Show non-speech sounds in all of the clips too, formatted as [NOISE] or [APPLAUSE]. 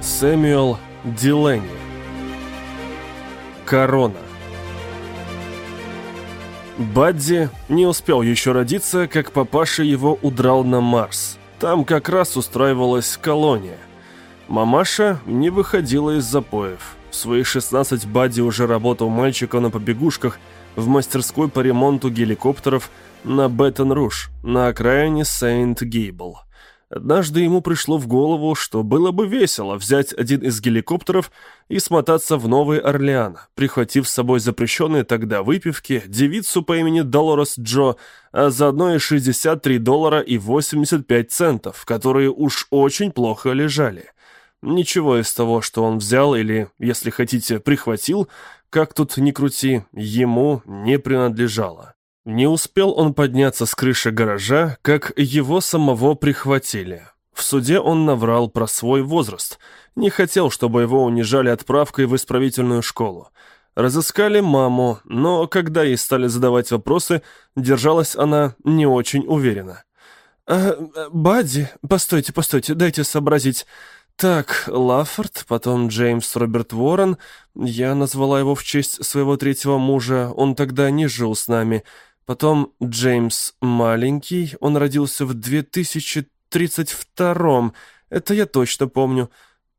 Сэмюэл Дилени Корона Бадди не успел еще родиться, как папаша его удрал на Марс. Там как раз устраивалась колония. Мамаша не выходила из запоев. В свои 16 Бадди уже работал мальчиком на побегушках в мастерской по ремонту геликоптеров на Беттон-Руш, на окраине Сент-Гейбл. Однажды ему пришло в голову, что было бы весело взять один из геликоптеров и смотаться в Новый Орлеан, прихватив с собой запрещенные тогда выпивки, девицу по имени Долорес Джо, а заодно и 63 доллара и 85 центов, которые уж очень плохо лежали. Ничего из того, что он взял или, если хотите, прихватил, как тут ни крути, ему не принадлежало. Не успел он подняться с крыши гаража, как его самого прихватили. В суде он наврал про свой возраст. Не хотел, чтобы его унижали отправкой в исправительную школу. Разыскали маму, но когда ей стали задавать вопросы, держалась она не очень уверенно. «А, «Бадди, постойте, постойте, дайте сообразить. Так, Лаффорд, потом Джеймс Роберт Уоррен. Я назвала его в честь своего третьего мужа, он тогда не жил с нами». Потом Джеймс маленький, он родился в 2032-м, это я точно помню.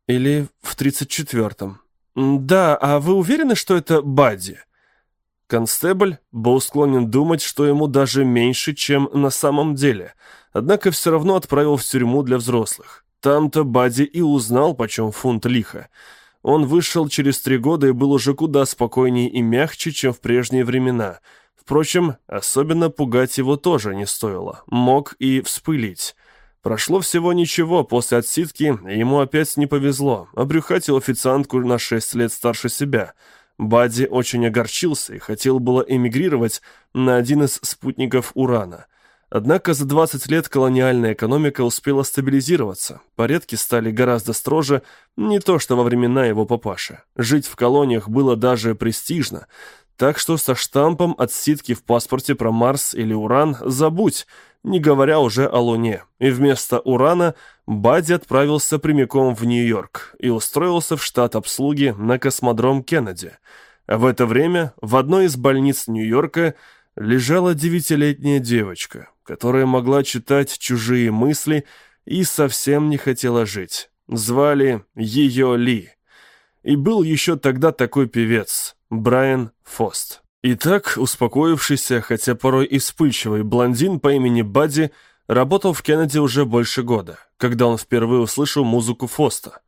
Или в 34-м. Да, а вы уверены, что это Бадди? Констебль был склонен думать, что ему даже меньше, чем на самом деле, однако все равно отправил в тюрьму для взрослых. Там-то Бадди и узнал, почем фунт лиха. Он вышел через три года и был уже куда спокойнее и мягче, чем в прежние времена – Впрочем, особенно пугать его тоже не стоило. Мог и вспылить. Прошло всего ничего, после отсидки ему опять не повезло. Обрюхатил официантку на шесть лет старше себя. Бадди очень огорчился и хотел было эмигрировать на один из спутников Урана. Однако за 20 лет колониальная экономика успела стабилизироваться. Порядки стали гораздо строже, не то что во времена его папаши. Жить в колониях было даже престижно. Так что со штампом отсидки в паспорте про Марс или Уран забудь, не говоря уже о Луне. И вместо Урана Бадди отправился прямиком в Нью-Йорк и устроился в штат обслуги на космодром Кеннеди. В это время в одной из больниц Нью-Йорка лежала девятилетняя девочка, которая могла читать чужие мысли и совсем не хотела жить. Звали ее Ли. И был еще тогда такой певец, Брайан Фост. Итак, успокоившийся, хотя порой и вспыльчивый блондин по имени Бадди работал в Кеннеди уже больше года, когда он впервые услышал музыку Фоста.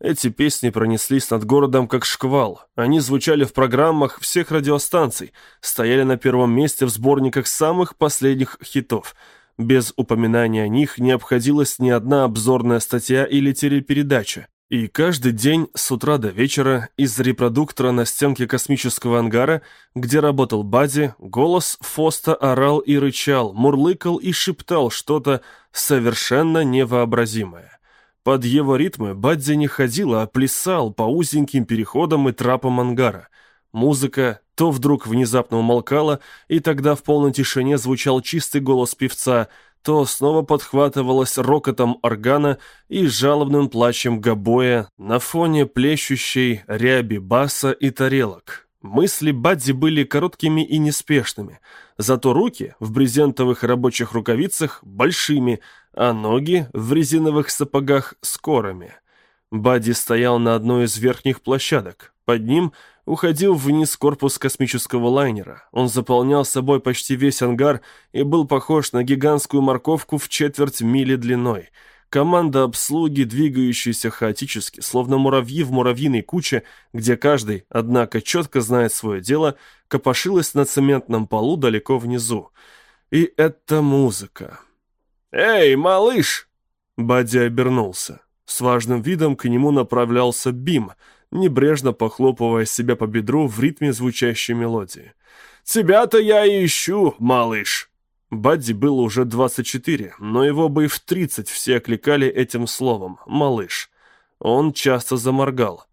Эти песни пронеслись над городом как шквал. Они звучали в программах всех радиостанций, стояли на первом месте в сборниках самых последних хитов. Без упоминания о них не обходилась ни одна обзорная статья или телепередача. И каждый день с утра до вечера из репродуктора на стенке космического ангара, где работал Бади, голос Фоста орал и рычал, мурлыкал и шептал что-то совершенно невообразимое. Под его ритмы Бадди не ходил, а плясал по узеньким переходам и трапам ангара. Музыка то вдруг внезапно умолкала, и тогда в полной тишине звучал чистый голос певца – то снова подхватывалось рокотом органа и жалобным плачем гобоя на фоне плещущей ряби баса и тарелок. Мысли Бадди были короткими и неспешными, зато руки в брезентовых рабочих рукавицах большими, а ноги в резиновых сапогах скорыми. Бадди стоял на одной из верхних площадок. Под ним – уходил вниз корпус космического лайнера. Он заполнял собой почти весь ангар и был похож на гигантскую морковку в четверть мили длиной. Команда обслуги, двигающаяся хаотически, словно муравьи в муравьиной куче, где каждый, однако, четко знает свое дело, копошилась на цементном полу далеко внизу. И это музыка. «Эй, малыш!» Бадди обернулся. С важным видом к нему направлялся Бим — небрежно похлопывая себя по бедру в ритме звучащей мелодии. «Тебя-то я и ищу, малыш!» Бадди было уже 24, но его бы и в 30 все окликали этим словом «малыш». Он часто заморгал.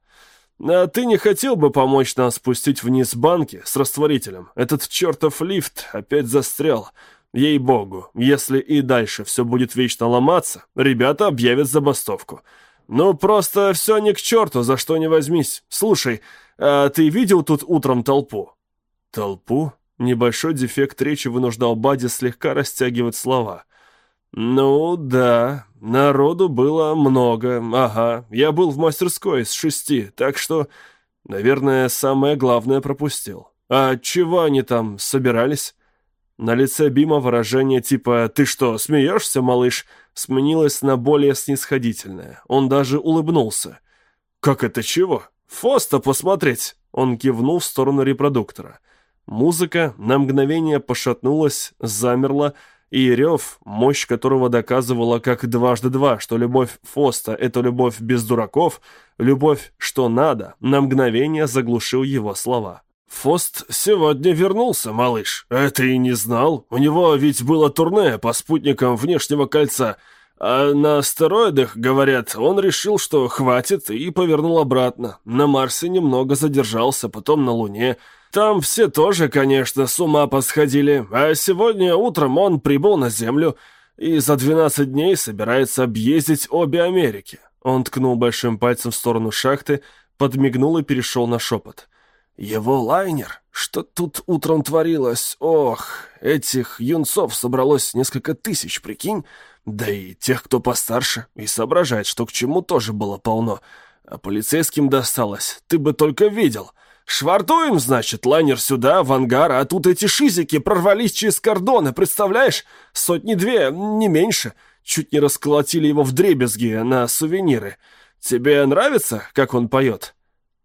«А ты не хотел бы помочь нам спустить вниз банки с растворителем? Этот чертов лифт опять застрял. Ей-богу, если и дальше все будет вечно ломаться, ребята объявят забастовку. Ну, просто все не к черту, за что не возьмись. Слушай, а ты видел тут утром толпу?» «Толпу?» Небольшой дефект речи вынуждал Бади слегка растягивать слова. «Ну, да, народу было много, ага. Я был в мастерской с шести, так что, наверное, самое главное пропустил. А чего они там собирались?» На лице Бима выражение типа «Ты что, смеешься, малыш?» Сменилось на более снисходительное. Он даже улыбнулся. «Как это чего? Фоста посмотреть!» Он кивнул в сторону репродуктора. Музыка на мгновение пошатнулась, замерла, и рев, мощь которого доказывала как дважды два, что любовь Фоста — это любовь без дураков, любовь что надо, на мгновение заглушил его слова. «Фост сегодня вернулся, малыш. Это и не знал. У него ведь было турне по спутникам внешнего кольца. А на астероидах, говорят, он решил, что хватит, и повернул обратно. На Марсе немного задержался, потом на Луне. Там все тоже, конечно, с ума посходили. А сегодня утром он прибыл на Землю и за 12 дней собирается объездить обе Америки». Он ткнул большим пальцем в сторону шахты, подмигнул и перешел на шепот. Его лайнер? Что тут утром творилось? Ох, этих юнцов собралось несколько тысяч, прикинь? Да и тех, кто постарше, и соображает, что к чему тоже было полно. А полицейским досталось, ты бы только видел. Швартуем, значит, лайнер сюда, в ангар, а тут эти шизики прорвались через кордоны, представляешь? Сотни-две, не меньше. Чуть не расколотили его в дребезги на сувениры. Тебе нравится, как он поет?»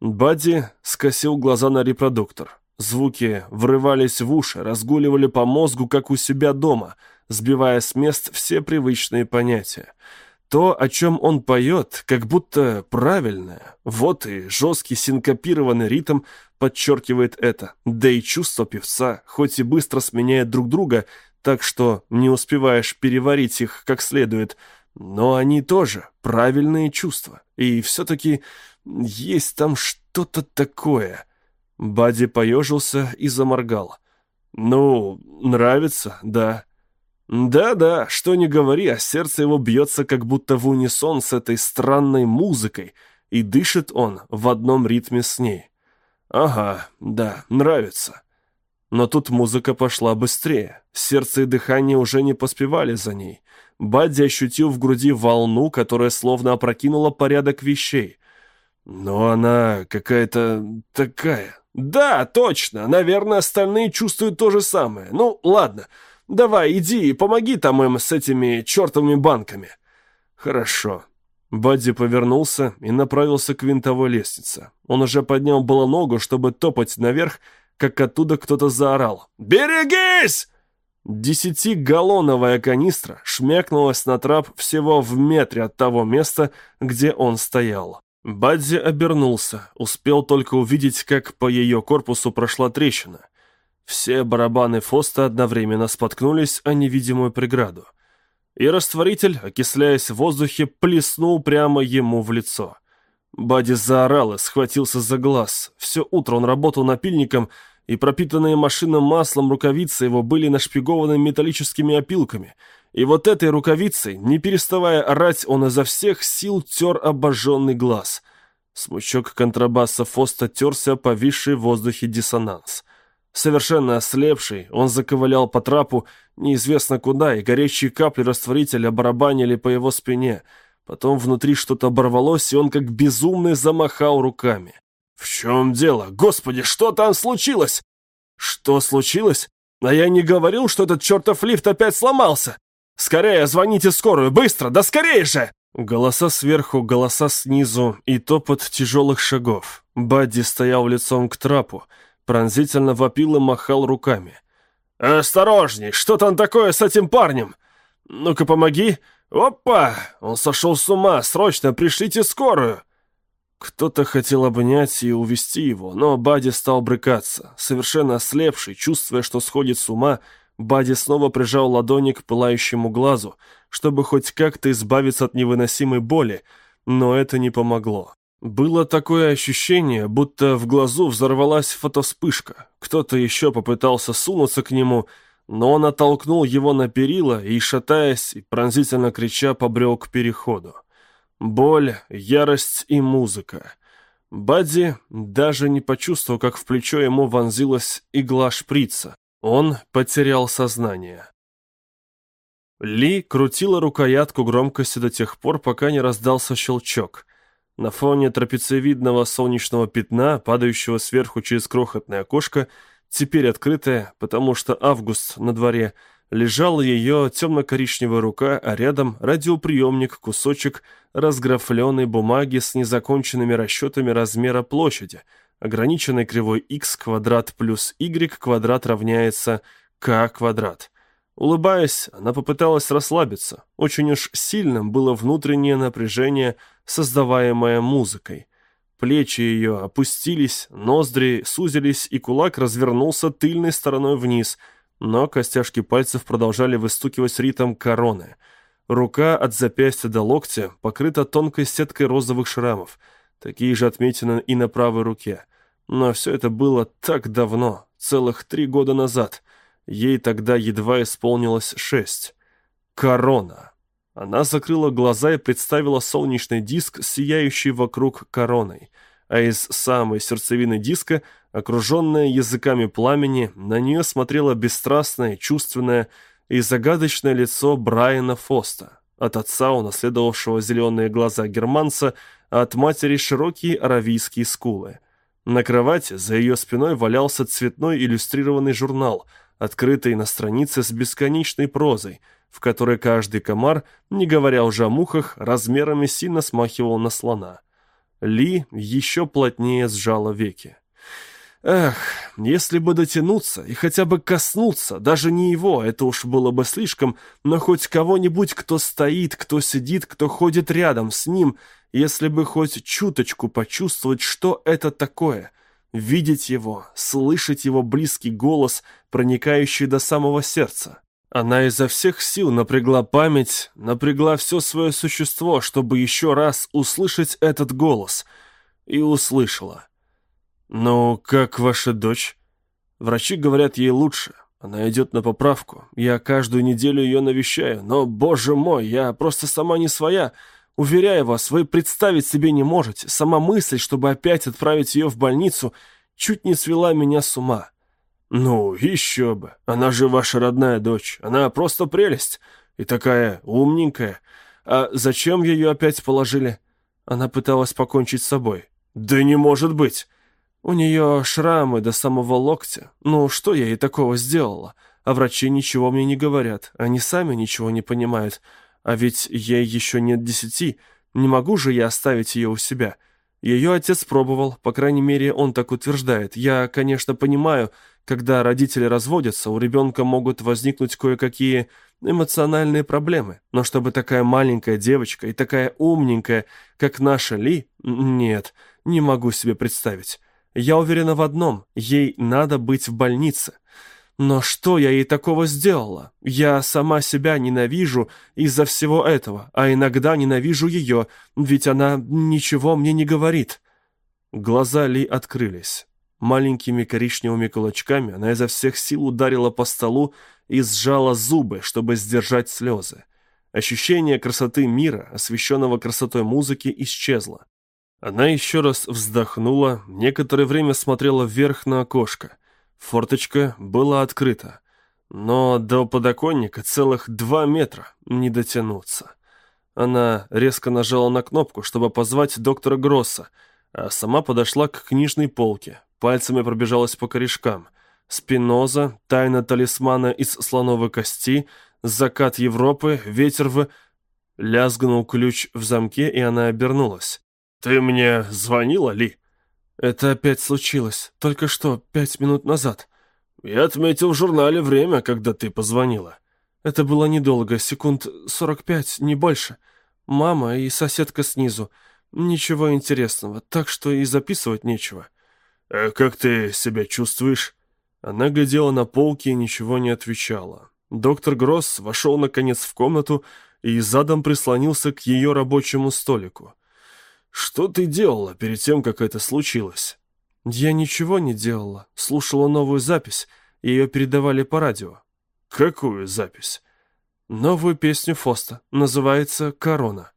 Бадди скосил глаза на репродуктор. Звуки врывались в уши, разгуливали по мозгу, как у себя дома, сбивая с мест все привычные понятия. То, о чем он поет, как будто правильное. Вот и жесткий синкопированный ритм подчеркивает это. Да и чувства певца, хоть и быстро сменяют друг друга, так что не успеваешь переварить их как следует, но они тоже правильные чувства. И все-таки есть там что-то такое. Бади поежился и заморгал. Ну, нравится, да. Да-да, что не говори, а сердце его бьется как будто в унисон с этой странной музыкой, и дышит он в одном ритме с ней. Ага, да, нравится. Но тут музыка пошла быстрее. Сердце и дыхание уже не поспевали за ней. Бадди ощутил в груди волну, которая словно опрокинула порядок вещей. Но она какая-то такая. Да, точно. Наверное, остальные чувствуют то же самое. Ну, ладно. Давай, иди и помоги там им с этими чертовыми банками. Хорошо. Бадди повернулся и направился к винтовой лестнице. Он уже поднял было ногу, чтобы топать наверх, как оттуда кто-то заорал. «Берегись!» Десятигаллоновая канистра шмякнулась на трап всего в метре от того места, где он стоял. Бадзи обернулся, успел только увидеть, как по ее корпусу прошла трещина. Все барабаны Фоста одновременно споткнулись о невидимую преграду. И растворитель, окисляясь в воздухе, плеснул прямо ему в лицо. Бадди заорал и схватился за глаз. Все утро он работал напильником, и пропитанные машинным маслом рукавицы его были нашпигованы металлическими опилками — и вот этой рукавицей, не переставая орать, он изо всех сил тер обожженный глаз. Смычок контрабаса Фоста терся повисший в воздухе диссонанс. Совершенно ослепший, он заковылял по трапу неизвестно куда, и горячие капли растворителя барабанили по его спине. Потом внутри что-то оборвалось, и он как безумный замахал руками. «В чем дело? Господи, что там случилось?» «Что случилось? А я не говорил, что этот чертов лифт опять сломался!» «Скорее, звоните скорую! Быстро! Да скорее же!» Голоса сверху, голоса снизу и топот тяжелых шагов. Бадди стоял лицом к трапу, пронзительно вопил и махал руками. «Осторожней! Что там такое с этим парнем? Ну-ка, помоги! Опа! Он сошел с ума! Срочно пришлите скорую!» Кто-то хотел обнять и увести его, но Бадди стал брыкаться, совершенно ослепший, чувствуя, что сходит с ума, Бади снова прижал ладони к пылающему глазу, чтобы хоть как-то избавиться от невыносимой боли, но это не помогло. Было такое ощущение, будто в глазу взорвалась фотоспышка. Кто-то еще попытался сунуться к нему, но он оттолкнул его на перила и, шатаясь и пронзительно крича, побрел к переходу. Боль, ярость и музыка. Бадди даже не почувствовал, как в плечо ему вонзилась игла шприца. Он потерял сознание. Ли крутила рукоятку громкости до тех пор, пока не раздался щелчок. На фоне трапециевидного солнечного пятна, падающего сверху через крохотное окошко, теперь открытое, потому что август на дворе, лежала ее темно-коричневая рука, а рядом радиоприемник, кусочек разграфленной бумаги с незаконченными расчетами размера площади, ограниченной кривой x квадрат плюс y квадрат равняется k квадрат. Улыбаясь, она попыталась расслабиться. Очень уж сильным было внутреннее напряжение, создаваемое музыкой. Плечи ее опустились, ноздри сузились, и кулак развернулся тыльной стороной вниз, но костяшки пальцев продолжали выстукивать ритм короны. Рука от запястья до локтя покрыта тонкой сеткой розовых шрамов, такие же отметины и на правой руке. Но все это было так давно, целых три года назад. Ей тогда едва исполнилось шесть. Корона. Она закрыла глаза и представила солнечный диск, сияющий вокруг короной, а из самой сердцевины диска, окруженная языками пламени, на нее смотрело бесстрастное, чувственное и загадочное лицо Брайана Фоста. От отца, унаследовавшего зеленые глаза германца, от матери широкие аравийские скулы. На кровати за ее спиной валялся цветной иллюстрированный журнал, открытый на странице с бесконечной прозой, в которой каждый комар, не говоря уже о мухах, размерами сильно смахивал на слона. Ли еще плотнее сжала веки. Эх, если бы дотянуться и хотя бы коснуться, даже не его, это уж было бы слишком, но хоть кого-нибудь, кто стоит, кто сидит, кто ходит рядом с ним, если бы хоть чуточку почувствовать, что это такое, видеть его, слышать его близкий голос, проникающий до самого сердца. Она изо всех сил напрягла память, напрягла все свое существо, чтобы еще раз услышать этот голос. И услышала. «Ну, как ваша дочь?» Врачи говорят ей лучше. Она идет на поправку. Я каждую неделю ее навещаю. Но, боже мой, я просто сама не своя. Уверяю вас, вы представить себе не можете. Сама мысль, чтобы опять отправить ее в больницу, чуть не свела меня с ума. Ну, еще бы. Она же ваша родная дочь. Она просто прелесть. И такая умненькая. А зачем ее опять положили? Она пыталась покончить с собой. Да не может быть. У нее шрамы до самого локтя. Ну, что я ей такого сделала? А врачи ничего мне не говорят. Они сами ничего не понимают. А ведь ей еще нет десяти. Не могу же я оставить ее у себя. Ее отец пробовал, по крайней мере, он так утверждает. Я, конечно, понимаю, когда родители разводятся, у ребенка могут возникнуть кое-какие эмоциональные проблемы. Но чтобы такая маленькая девочка и такая умненькая, как наша Ли, нет, не могу себе представить. Я уверена в одном, ей надо быть в больнице. Но что я ей такого сделала? Я сама себя ненавижу из-за всего этого, а иногда ненавижу ее, ведь она ничего мне не говорит». Глаза Ли открылись. Маленькими коричневыми кулачками она изо всех сил ударила по столу и сжала зубы, чтобы сдержать слезы. Ощущение красоты мира, освещенного красотой музыки, исчезло. Она еще раз вздохнула, некоторое время смотрела вверх на окошко. Форточка была открыта, но до подоконника целых два метра не дотянуться. Она резко нажала на кнопку, чтобы позвать доктора Гросса, а сама подошла к книжной полке, пальцами пробежалась по корешкам. Спиноза, тайна талисмана из слоновой кости, закат Европы, ветер в... Лязгнул ключ в замке, и она обернулась. «Ты мне звонила, Ли?» «Это опять случилось. Только что, пять минут назад». «Я отметил в журнале время, когда ты позвонила». «Это было недолго, секунд сорок пять, не больше. Мама и соседка снизу. Ничего интересного, так что и записывать нечего». «А как ты себя чувствуешь?» Она глядела на полки и ничего не отвечала. Доктор Гросс вошел наконец в комнату и задом прислонился к ее рабочему столику. «Что ты делала перед тем, как это случилось?» «Я ничего не делала. Слушала новую запись. Ее передавали по радио». «Какую запись?» «Новую песню Фоста. Называется «Корона».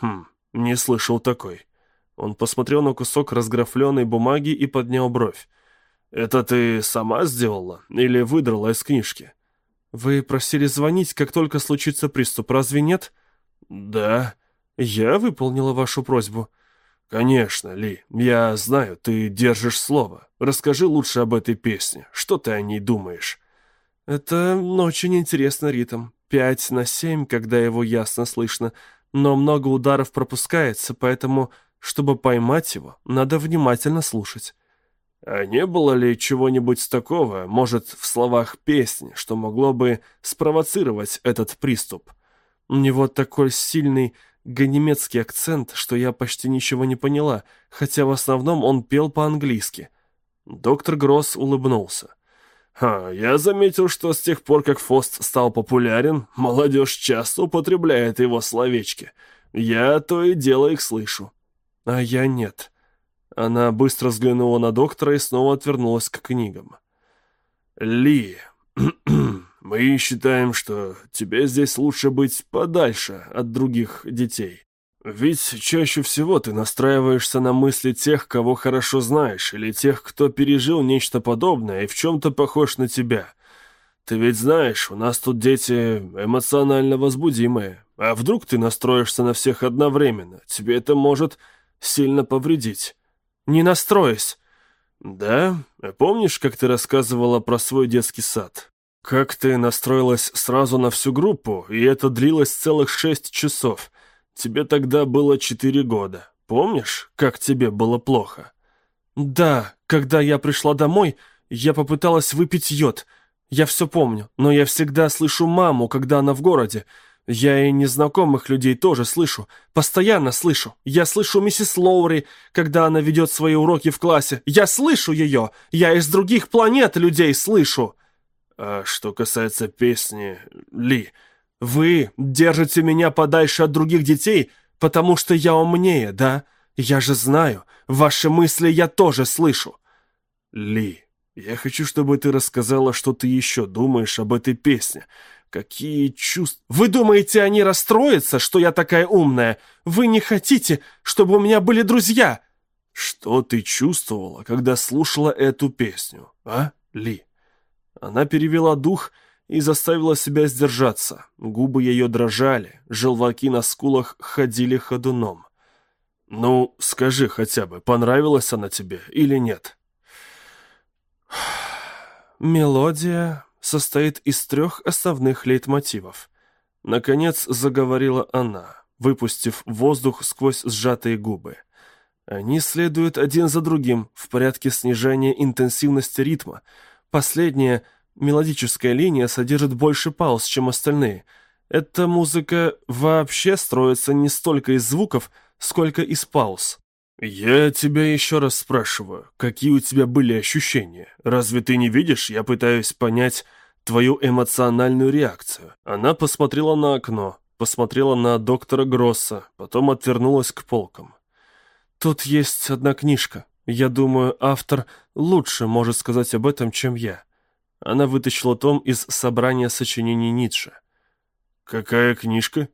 «Хм, Не слышал такой. Он посмотрел на кусок разграфленной бумаги и поднял бровь. «Это ты сама сделала или выдрала из книжки?» «Вы просили звонить, как только случится приступ, разве нет?» «Да». «Я выполнила вашу просьбу». «Конечно, Ли, я знаю, ты держишь слово. Расскажи лучше об этой песне. Что ты о ней думаешь?» «Это очень интересный ритм. Пять на семь, когда его ясно слышно. Но много ударов пропускается, поэтому, чтобы поймать его, надо внимательно слушать». А не было ли чего-нибудь такого, может, в словах песни, что могло бы спровоцировать этот приступ? У него такой сильный ганемецкий акцент, что я почти ничего не поняла, хотя в основном он пел по-английски. Доктор Гросс улыбнулся. «Ха, я заметил, что с тех пор, как Фост стал популярен, молодежь часто употребляет его словечки. Я то и дело их слышу». «А я нет». Она быстро взглянула на доктора и снова отвернулась к книгам. «Ли, [CLEARS THROAT] мы считаем, что тебе здесь лучше быть подальше от других детей. Ведь чаще всего ты настраиваешься на мысли тех, кого хорошо знаешь, или тех, кто пережил нечто подобное и в чем-то похож на тебя. Ты ведь знаешь, у нас тут дети эмоционально возбудимые. А вдруг ты настроишься на всех одновременно? Тебе это может сильно повредить». Не настроюсь. Да? Помнишь, как ты рассказывала про свой детский сад? Как ты настроилась сразу на всю группу, и это длилось целых шесть часов. Тебе тогда было четыре года. Помнишь, как тебе было плохо? Да, когда я пришла домой, я попыталась выпить йод. Я все помню, но я всегда слышу маму, когда она в городе. Я и незнакомых людей тоже слышу, постоянно слышу. Я слышу миссис Лоури, когда она ведет свои уроки в классе. Я слышу ее, я из других планет людей слышу. А что касается песни, Ли, вы держите меня подальше от других детей, потому что я умнее, да? Я же знаю, ваши мысли я тоже слышу. Ли, я хочу, чтобы ты рассказала, что ты еще думаешь об этой песне. Какие чувства... Вы думаете, они расстроятся, что я такая умная? Вы не хотите, чтобы у меня были друзья? Что ты чувствовала, когда слушала эту песню, а, Ли? Она перевела дух и заставила себя сдержаться. Губы ее дрожали, желваки на скулах ходили ходуном. «Ну, скажи хотя бы, понравилась она тебе или нет?» «Мелодия состоит из трех основных лейтмотивов. Наконец заговорила она, выпустив воздух сквозь сжатые губы. Они следуют один за другим в порядке снижения интенсивности ритма. Последняя, мелодическая линия содержит больше пауз, чем остальные. Эта музыка вообще строится не столько из звуков, сколько из пауз. «Я тебя еще раз спрашиваю, какие у тебя были ощущения? Разве ты не видишь, я пытаюсь понять твою эмоциональную реакцию?» Она посмотрела на окно, посмотрела на доктора Гросса, потом отвернулась к полкам. «Тут есть одна книжка. Я думаю, автор лучше может сказать об этом, чем я». Она вытащила том из собрания сочинений Ницше. «Какая книжка?»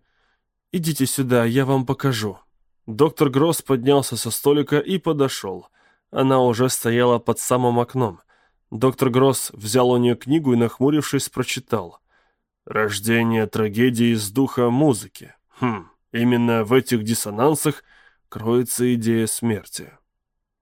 «Идите сюда, я вам покажу». Доктор Гросс поднялся со столика и подошел. Она уже стояла под самым окном. Доктор Гросс взял у нее книгу и, нахмурившись, прочитал. «Рождение трагедии из духа музыки. Хм, именно в этих диссонансах кроется идея смерти».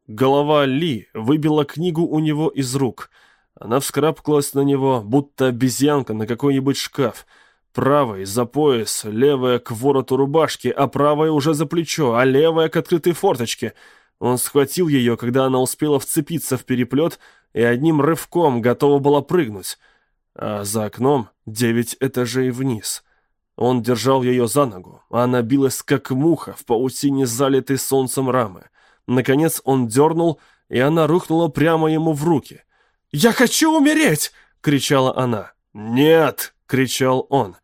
Голова Ли выбила книгу у него из рук. Она вскарабкалась на него, будто обезьянка на какой-нибудь шкаф — Правой за пояс, левая к вороту рубашки, а правая уже за плечо, а левая к открытой форточке. Он схватил ее, когда она успела вцепиться в переплет и одним рывком готова была прыгнуть. А за окном девять этажей вниз. Он держал ее за ногу, а она билась, как муха, в паутине залитой солнцем рамы. Наконец он дернул, и она рухнула прямо ему в руки. «Я хочу умереть!» — кричала она. «Нет!» — кричал он.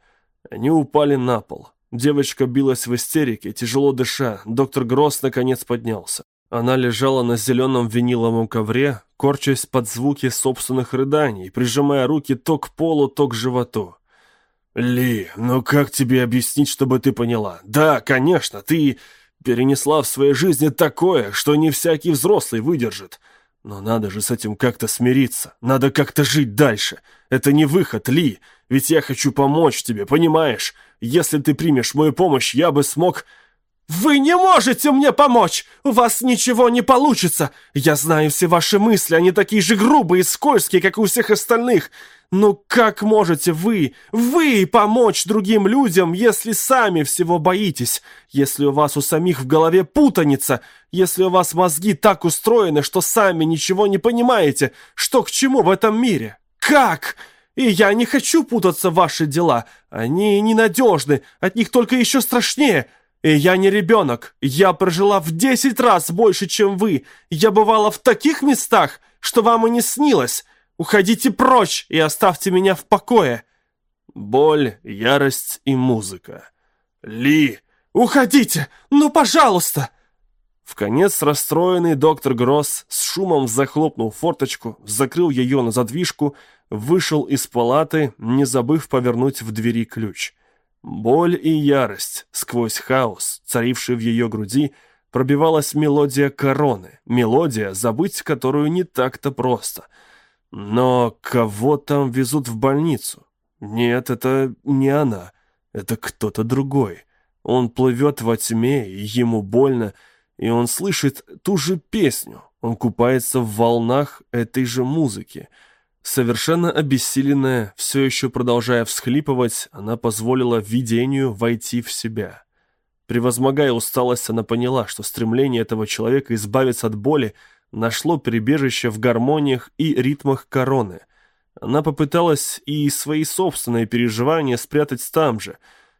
Они упали на пол. Девочка билась в истерике, тяжело дыша. Доктор Гросс наконец поднялся. Она лежала на зеленом виниловом ковре, корчась под звуки собственных рыданий, прижимая руки то к полу, то к животу. «Ли, ну как тебе объяснить, чтобы ты поняла? Да, конечно, ты... перенесла в своей жизни такое, что не всякий взрослый выдержит. Но надо же с этим как-то смириться, надо как-то жить дальше. Это не выход, Ли, ведь я хочу помочь тебе, понимаешь? Если ты примешь мою помощь, я бы смог... «Вы не можете мне помочь! У вас ничего не получится! Я знаю все ваши мысли, они такие же грубые и скользкие, как у всех остальных. Ну как можете вы, вы помочь другим людям, если сами всего боитесь? Если у вас у самих в голове путаница? Если у вас мозги так устроены, что сами ничего не понимаете, что к чему в этом мире? Как?» И я не хочу путаться в ваши дела. Они ненадежны, от них только еще страшнее. И я не ребенок. Я прожила в десять раз больше, чем вы. Я бывала в таких местах, что вам и не снилось. Уходите прочь и оставьте меня в покое. Боль, ярость и музыка. Ли, уходите! Ну, пожалуйста!» В конец расстроенный доктор Гросс с шумом захлопнул форточку, закрыл ее на задвижку, вышел из палаты, не забыв повернуть в двери ключ. Боль и ярость сквозь хаос, царивший в ее груди, пробивалась мелодия короны, мелодия, забыть которую не так-то просто. Но кого там везут в больницу? Нет, это не она, это кто-то другой. Он плывет во тьме, ему больно, и он слышит ту же песню, он купается в волнах этой же музыки — Совершенно обессиленная, все еще продолжая всхлипывать, она позволила видению войти в себя. Превозмогая усталость, она поняла, что стремление этого человека избавиться от боли нашло прибежище в гармониях и ритмах короны. Она попыталась и свои собственные переживания спрятать там же,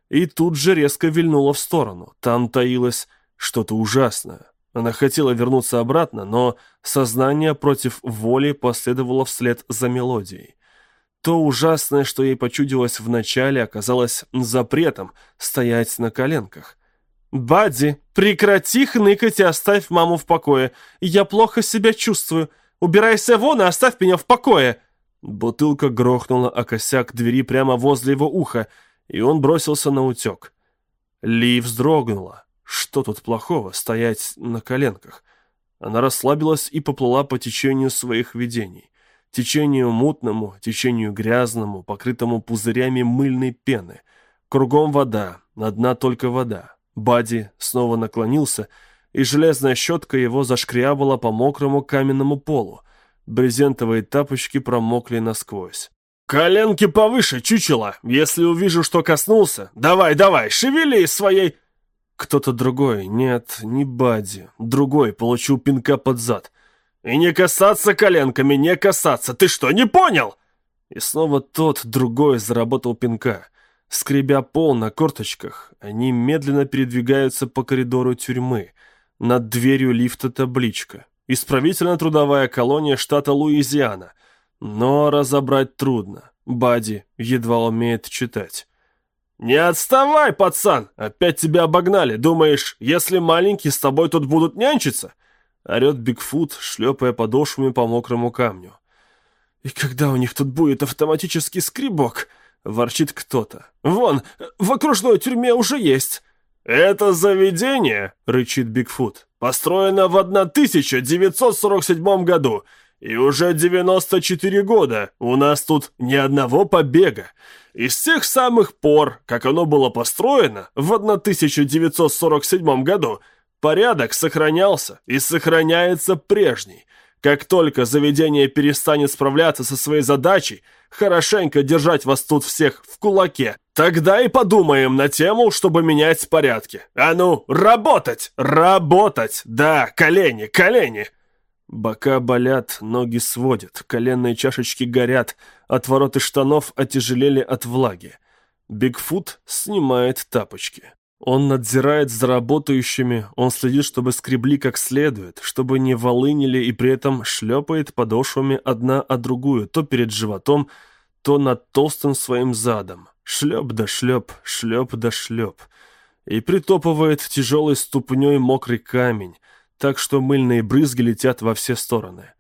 и тут же резко вильнула в сторону. Там таилось что-то ужасное. Она хотела вернуться обратно, но сознание против воли последовало вслед за мелодией. То ужасное, что ей почудилось вначале, оказалось запретом стоять на коленках. «Бадди, прекрати хныкать и оставь маму в покое. Я плохо себя чувствую. Убирайся вон и оставь меня в покое!» Бутылка грохнула о косяк двери прямо возле его уха, и он бросился на утек. Ли вздрогнула. Что тут плохого, стоять на коленках? Она расслабилась и поплыла по течению своих видений. Течению мутному, течению грязному, покрытому пузырями мыльной пены. Кругом вода, одна только вода. Бади снова наклонился, и железная щетка его зашкрябала по мокрому каменному полу. Брезентовые тапочки промокли насквозь. «Коленки повыше, чучело! Если увижу, что коснулся, давай, давай, шевели своей...» Кто-то другой, нет, не Бадди, другой получил пинка под зад. «И не касаться коленками, не касаться! Ты что, не понял?» И снова тот, другой, заработал пинка. Скребя пол на корточках, они медленно передвигаются по коридору тюрьмы. Над дверью лифта табличка. Исправительно-трудовая колония штата Луизиана. Но разобрать трудно. Бади едва умеет читать. «Не отставай, пацан! Опять тебя обогнали. Думаешь, если маленькие с тобой тут будут нянчиться?» Орет Бигфут, шлепая подошвами по мокрому камню. «И когда у них тут будет автоматический скребок?» — ворчит кто-то. «Вон, в окружной тюрьме уже есть». «Это заведение», — рычит Бигфут, — «построено в 1947 году, и уже 94 года у нас тут ни одного побега. И с тех самых пор, как оно было построено в 1947 году, порядок сохранялся и сохраняется прежний. Как только заведение перестанет справляться со своей задачей, хорошенько держать вас тут всех в кулаке, тогда и подумаем на тему, чтобы менять порядки. А ну, работать! Работать! Да, колени, колени!» Бока болят, ноги сводят, коленные чашечки горят, отвороты штанов отяжелели от влаги. Бигфут снимает тапочки. Он надзирает за работающими, он следит, чтобы скребли как следует, чтобы не волынили и при этом шлепает подошвами одна о другую, то перед животом, то над толстым своим задом. Шлеп да шлеп, шлеп да шлеп. И притопывает тяжелой ступней мокрый камень, так что мыльные брызги летят во все стороны.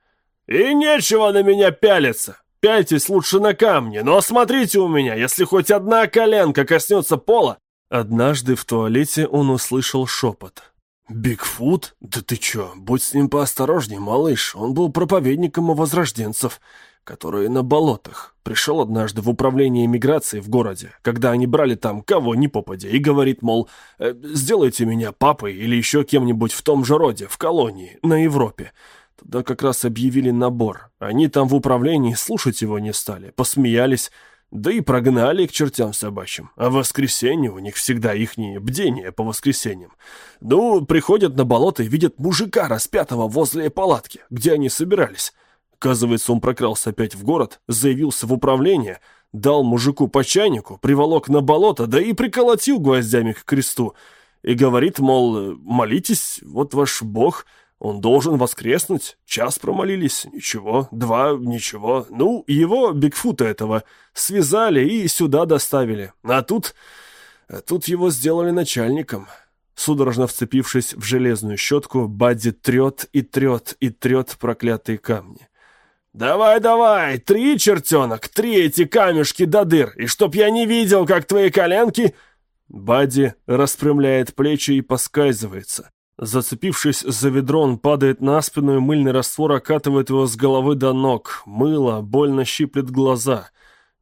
«И нечего на меня пялиться! Пяльтесь лучше на камни, но смотрите у меня, если хоть одна коленка коснется пола!» Однажды в туалете он услышал шепот. Бигфут? Да ты чё, будь с ним поосторожней, малыш. Он был проповедником у возрожденцев, которые на болотах. Пришел однажды в управление иммиграции в городе, когда они брали там кого ни попадя, и говорит, мол, «Э, сделайте меня папой или еще кем-нибудь в том же роде, в колонии, на Европе. Тогда как раз объявили набор. Они там в управлении слушать его не стали, посмеялись, да и прогнали к чертям собачьим. А в воскресенье у них всегда ихние бдения по воскресеньям. Ну, приходят на болото и видят мужика распятого возле палатки, где они собирались. Оказывается, он прокрался опять в город, заявился в управление, дал мужику по чайнику, приволок на болото, да и приколотил гвоздями к кресту. И говорит, мол, молитесь, вот ваш бог — он должен воскреснуть. Час промолились, ничего. Два, ничего. Ну, его, Бигфута этого, связали и сюда доставили. А тут... Тут его сделали начальником. Судорожно вцепившись в железную щетку, Бадди трет и трет и трет проклятые камни. «Давай, давай! Три, чертенок! Три эти камешки до дыр! И чтоб я не видел, как твои коленки...» Бадди распрямляет плечи и поскальзывается. Зацепившись за ведро, он падает на спину, и мыльный раствор окатывает его с головы до ног. Мыло больно щиплет глаза.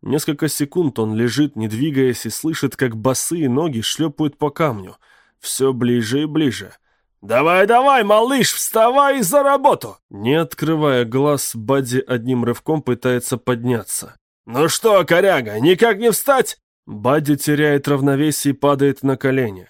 Несколько секунд он лежит, не двигаясь, и слышит, как босые ноги шлепают по камню. Все ближе и ближе. «Давай, давай, малыш, вставай за работу!» Не открывая глаз, Бадди одним рывком пытается подняться. «Ну что, коряга, никак не встать?» Бадди теряет равновесие и падает на колени.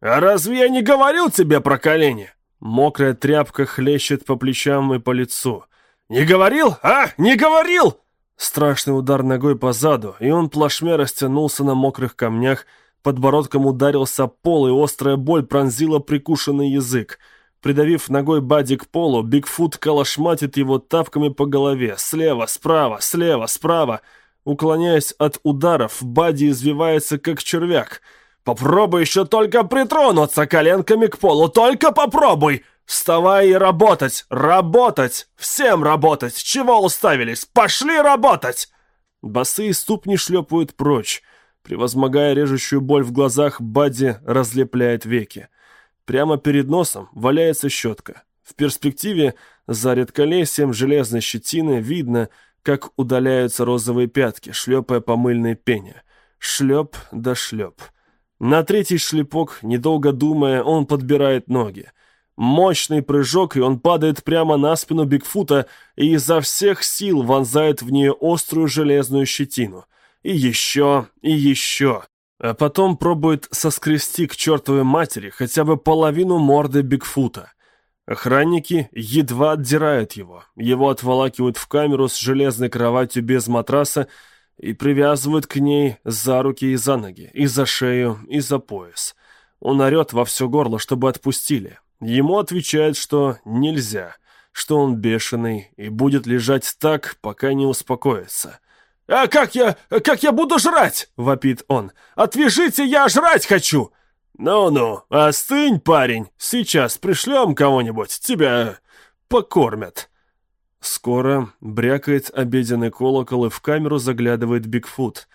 «А разве я не говорил тебе про колени?» Мокрая тряпка хлещет по плечам и по лицу. «Не говорил? А? Не говорил?» Страшный удар ногой по заду, и он плашмя растянулся на мокрых камнях, подбородком ударился пол, и острая боль пронзила прикушенный язык. Придавив ногой Бадди к полу, Бигфут калашматит его тапками по голове. Слева, справа, слева, справа. Уклоняясь от ударов, Бадди извивается, как червяк — Попробуй еще только притронуться коленками к полу, только попробуй! Вставай и работать, работать, всем работать! Чего уставились? Пошли работать!» Босые ступни шлепают прочь. Превозмогая режущую боль в глазах, Бадди разлепляет веки. Прямо перед носом валяется щетка. В перспективе, за редколесьем железной щетины, видно, как удаляются розовые пятки, шлепая по мыльной пене. Шлеп да шлеп. На третий шлепок, недолго думая, он подбирает ноги. Мощный прыжок, и он падает прямо на спину Бигфута и изо всех сил вонзает в нее острую железную щетину. И еще, и еще. А потом пробует соскрести к чертовой матери хотя бы половину морды Бигфута. Охранники едва отдирают его. Его отволакивают в камеру с железной кроватью без матраса и привязывают к ней за руки и за ноги, и за шею, и за пояс. Он орет во все горло, чтобы отпустили. Ему отвечают, что нельзя, что он бешеный и будет лежать так, пока не успокоится. «А как я... как я буду жрать?» — вопит он. «Отвяжите, я жрать хочу!» «Ну-ну, остынь, парень, сейчас пришлем кого-нибудь, тебя покормят». Скоро брякает обеденный колокол, и в камеру заглядывает Бигфут.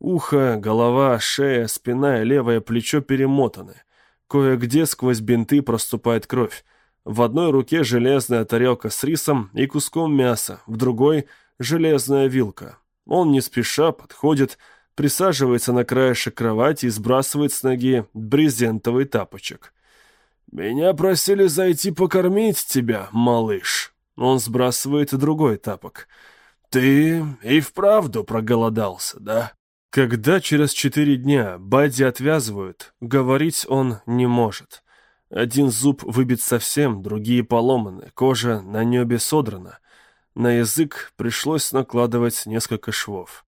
Ухо, голова, шея, спина и левое плечо перемотаны. Кое-где сквозь бинты проступает кровь. В одной руке железная тарелка с рисом и куском мяса, в другой — железная вилка. Он не спеша подходит, присаживается на краешек кровати и сбрасывает с ноги брезентовый тапочек. «Меня просили зайти покормить тебя, малыш». Он сбрасывает другой тапок. «Ты и вправду проголодался, да?» Когда через четыре дня Бадди отвязывают, говорить он не может. Один зуб выбит совсем, другие поломаны, кожа на небе содрана. На язык пришлось накладывать несколько швов.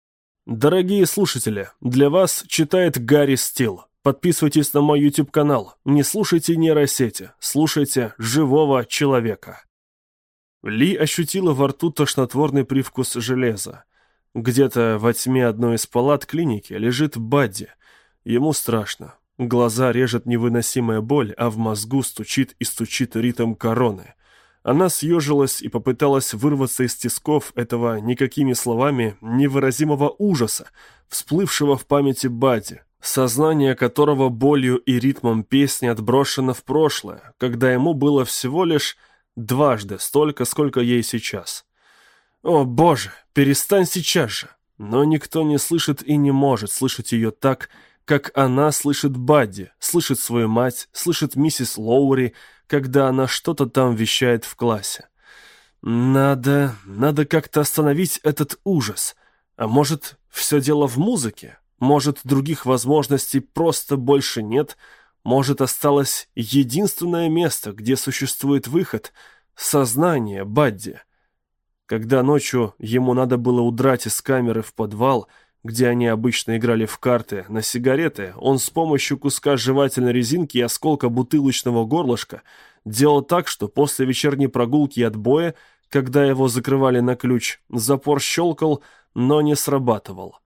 Дорогие слушатели, для вас читает Гарри Стил. Подписывайтесь на мой YouTube-канал. Не слушайте нейросети, слушайте живого человека. Ли ощутила во рту тошнотворный привкус железа. Где-то во тьме одной из палат клиники лежит Бадди. Ему страшно. Глаза режет невыносимая боль, а в мозгу стучит и стучит ритм короны. Она съежилась и попыталась вырваться из тисков этого никакими словами невыразимого ужаса, всплывшего в памяти Бадди, сознание которого болью и ритмом песни отброшено в прошлое, когда ему было всего лишь дважды столько, сколько ей сейчас. О, боже, перестань сейчас же! Но никто не слышит и не может слышать ее так, как она слышит Бадди, слышит свою мать, слышит миссис Лоури, когда она что-то там вещает в классе. Надо, надо как-то остановить этот ужас. А может, все дело в музыке? Может, других возможностей просто больше нет? Может, осталось единственное место, где существует выход — сознание Бадди. Когда ночью ему надо было удрать из камеры в подвал, где они обычно играли в карты, на сигареты, он с помощью куска жевательной резинки и осколка бутылочного горлышка делал так, что после вечерней прогулки и отбоя, когда его закрывали на ключ, запор щелкал, но не срабатывал.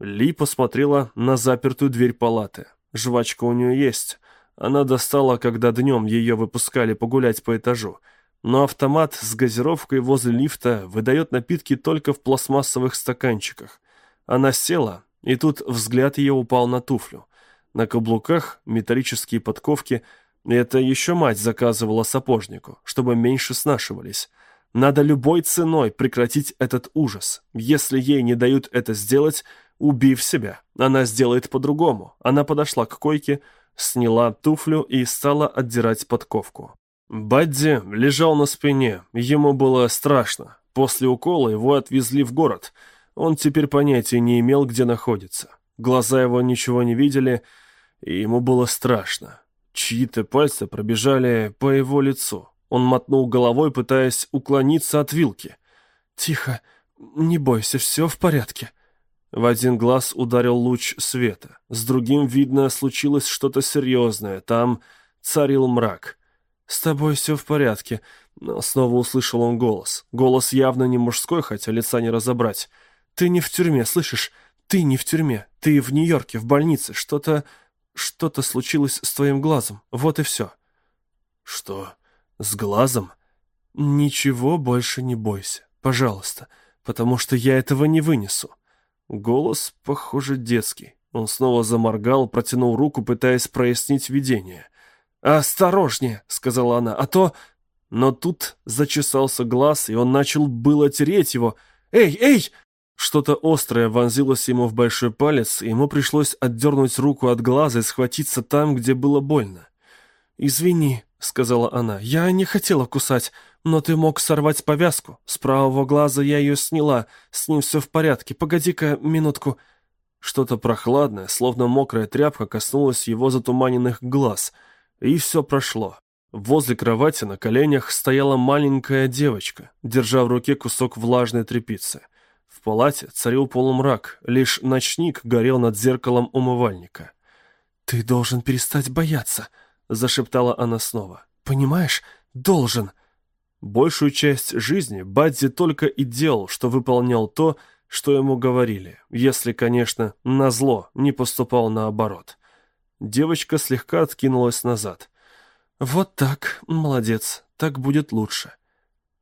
Ли посмотрела на запертую дверь палаты. Жвачка у нее есть. Она достала, когда днем ее выпускали погулять по этажу. Но автомат с газировкой возле лифта выдает напитки только в пластмассовых стаканчиках. Она села, и тут взгляд ее упал на туфлю. На каблуках металлические подковки. Это еще мать заказывала сапожнику, чтобы меньше снашивались. Надо любой ценой прекратить этот ужас. Если ей не дают это сделать, убив себя. Она сделает по-другому. Она подошла к койке, сняла туфлю и стала отдирать подковку. Бадди лежал на спине. Ему было страшно. После укола его отвезли в город. Он теперь понятия не имел, где находится. Глаза его ничего не видели, и ему было страшно. Чьи-то пальцы пробежали по его лицу. Он мотнул головой, пытаясь уклониться от вилки. «Тихо, не бойся, все в порядке». В один глаз ударил луч света. С другим, видно, случилось что-то серьезное. Там царил мрак. «С тобой все в порядке», но снова услышал он голос. Голос явно не мужской, хотя лица не разобрать. «Ты не в тюрьме, слышишь? Ты не в тюрьме. Ты в Нью-Йорке, в больнице. Что-то... что-то случилось с твоим глазом. Вот и все». «Что? С глазом?» «Ничего больше не бойся. Пожалуйста. Потому что я этого не вынесу. Голос, похоже, детский. Он снова заморгал, протянул руку, пытаясь прояснить видение. «Осторожнее!» — сказала она, — «а то...» Но тут зачесался глаз, и он начал было тереть его. «Эй, эй!» Что-то острое вонзилось ему в большой палец, и ему пришлось отдернуть руку от глаза и схватиться там, где было больно. «Извини», — сказала она, — «я не хотела кусать. Но ты мог сорвать повязку. С правого глаза я ее сняла. С ним все в порядке. Погоди-ка минутку». Что-то прохладное, словно мокрая тряпка, коснулось его затуманенных глаз. И все прошло. Возле кровати на коленях стояла маленькая девочка, держа в руке кусок влажной тряпицы. В палате царил полумрак, лишь ночник горел над зеркалом умывальника. «Ты должен перестать бояться», — зашептала она снова. «Понимаешь? Должен. Большую часть жизни Бадди только и делал, что выполнял то, что ему говорили, если, конечно, назло не поступал наоборот. Девочка слегка откинулась назад. «Вот так, молодец, так будет лучше».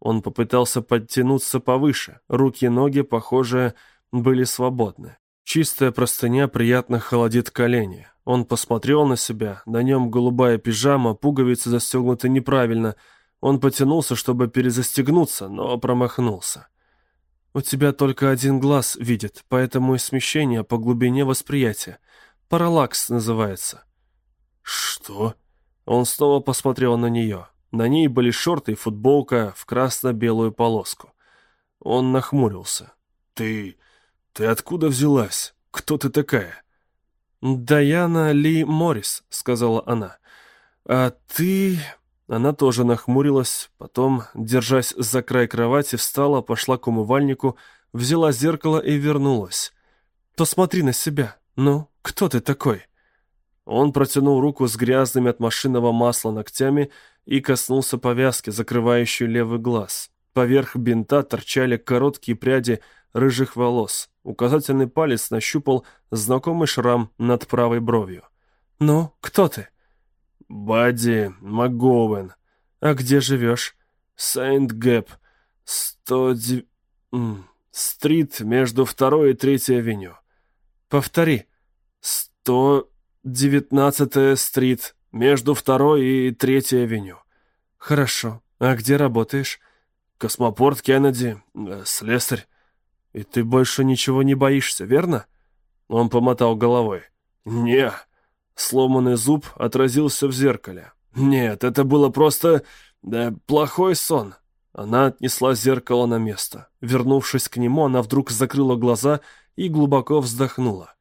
Он попытался подтянуться повыше, руки и ноги, похоже, были свободны. Чистая простыня приятно холодит колени. Он посмотрел на себя, на нем голубая пижама, пуговицы застегнуты неправильно — он потянулся, чтобы перезастегнуться, но промахнулся. «У тебя только один глаз видит, поэтому и смещение по глубине восприятия. Параллакс называется». «Что?» Он снова посмотрел на нее. На ней были шорты и футболка в красно-белую полоску. Он нахмурился. «Ты... ты откуда взялась? Кто ты такая?» «Даяна Ли Моррис», — сказала она. «А ты...» Она тоже нахмурилась, потом, держась за край кровати, встала, пошла к умывальнику, взяла зеркало и вернулась. «Посмотри на себя. Ну, кто ты такой?» Он протянул руку с грязными от машинного масла ногтями и коснулся повязки, закрывающей левый глаз. Поверх бинта торчали короткие пряди рыжих волос. Указательный палец нащупал знакомый шрам над правой бровью. «Ну, кто ты?» «Бадди МакГоуэн». «А где живешь?» «Сент-Гэп. Сто... Стрит между второй и третьей авеню». «Повтори». «Сто... 19 стрит, между второй и третьей авеню». «Хорошо. А где работаешь?» «Космопорт Кеннеди, э, слесарь». «И ты больше ничего не боишься, верно?» Он помотал головой. «Не». Сломанный зуб отразился в зеркале. «Нет, это было просто... Да, плохой сон». Она отнесла зеркало на место. Вернувшись к нему, она вдруг закрыла глаза и глубоко вздохнула.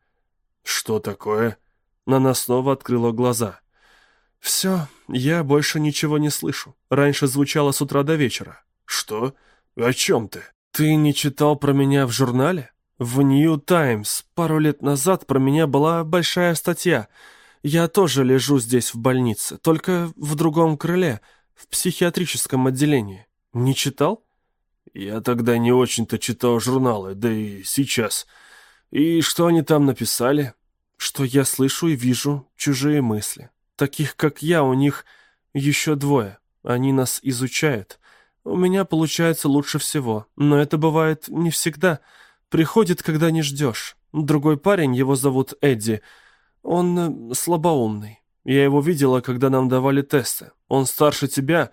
«Что такое?» Она снова открыла глаза. «Все, я больше ничего не слышу. Раньше звучало с утра до вечера». «Что? О чем ты?» «Ты не читал про меня в журнале?» «В Нью Таймс пару лет назад про меня была большая статья. Я тоже лежу здесь в больнице, только в другом крыле, в психиатрическом отделении. Не читал?» «Я тогда не очень-то читал журналы, да и сейчас. И что они там написали?» «Что я слышу и вижу чужие мысли. Таких, как я, у них еще двое. Они нас изучают. У меня получается лучше всего, но это бывает не всегда. Приходит, когда не ждешь. Другой парень, его зовут Эдди. Он э, слабоумный. Я его видела, когда нам давали тесты. Он старше тебя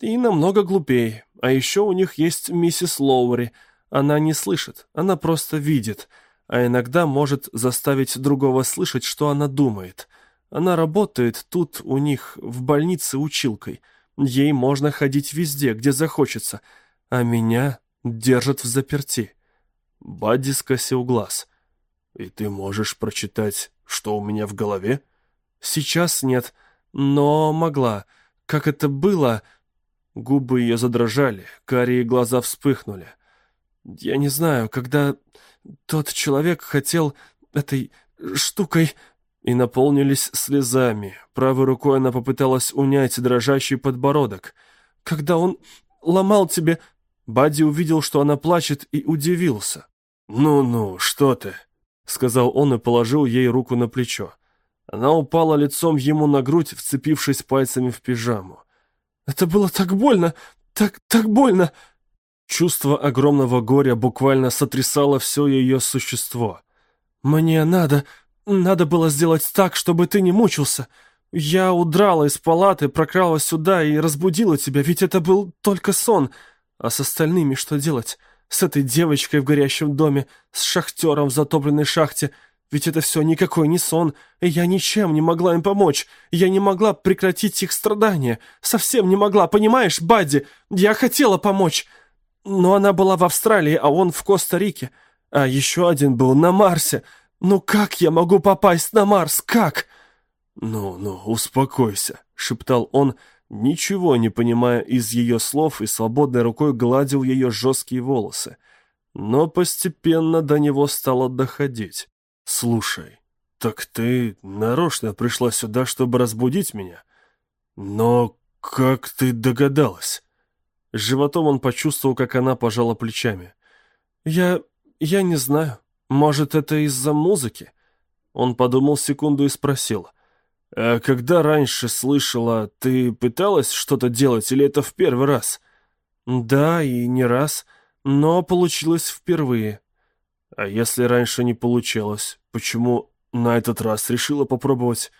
и намного глупее. А еще у них есть миссис Лоури. Она не слышит, она просто видит, а иногда может заставить другого слышать, что она думает. Она работает тут у них в больнице училкой. Ей можно ходить везде, где захочется, а меня держат в заперти. Бадди скосил глаз. «И ты можешь прочитать, что у меня в голове?» «Сейчас нет, но могла. Как это было...» Губы ее задрожали, карие глаза вспыхнули. «Я не знаю, когда тот человек хотел этой штукой и наполнились слезами. Правой рукой она попыталась унять дрожащий подбородок. «Когда он ломал тебе...» Бадди увидел, что она плачет, и удивился. «Ну-ну, что ты?» — сказал он и положил ей руку на плечо. Она упала лицом ему на грудь, вцепившись пальцами в пижаму. «Это было так больно! Так, так больно!» Чувство огромного горя буквально сотрясало все ее существо. «Мне надо, надо было сделать так, чтобы ты не мучился. Я удрала из палаты, прокралась сюда и разбудила тебя, ведь это был только сон. А с остальными что делать? С этой девочкой в горящем доме, с шахтером в затопленной шахте. Ведь это все никакой не сон, и я ничем не могла им помочь. Я не могла прекратить их страдания. Совсем не могла, понимаешь, Бадди? Я хотела помочь. Но она была в Австралии, а он в Коста-Рике. А еще один был на Марсе. «Ну как я могу попасть на Марс? Как?» «Ну, ну, успокойся», — шептал он, ничего не понимая из ее слов и свободной рукой гладил ее жесткие волосы. Но постепенно до него стало доходить. «Слушай, так ты нарочно пришла сюда, чтобы разбудить меня? Но как ты догадалась?» Животом он почувствовал, как она пожала плечами. «Я... я не знаю. Может, это из-за музыки? Он подумал секунду и спросил. «А когда раньше слышала, ты пыталась что-то делать или это в первый раз?» «Да, и не раз, но получилось впервые». «А если раньше не получалось, почему на этот раз решила попробовать?»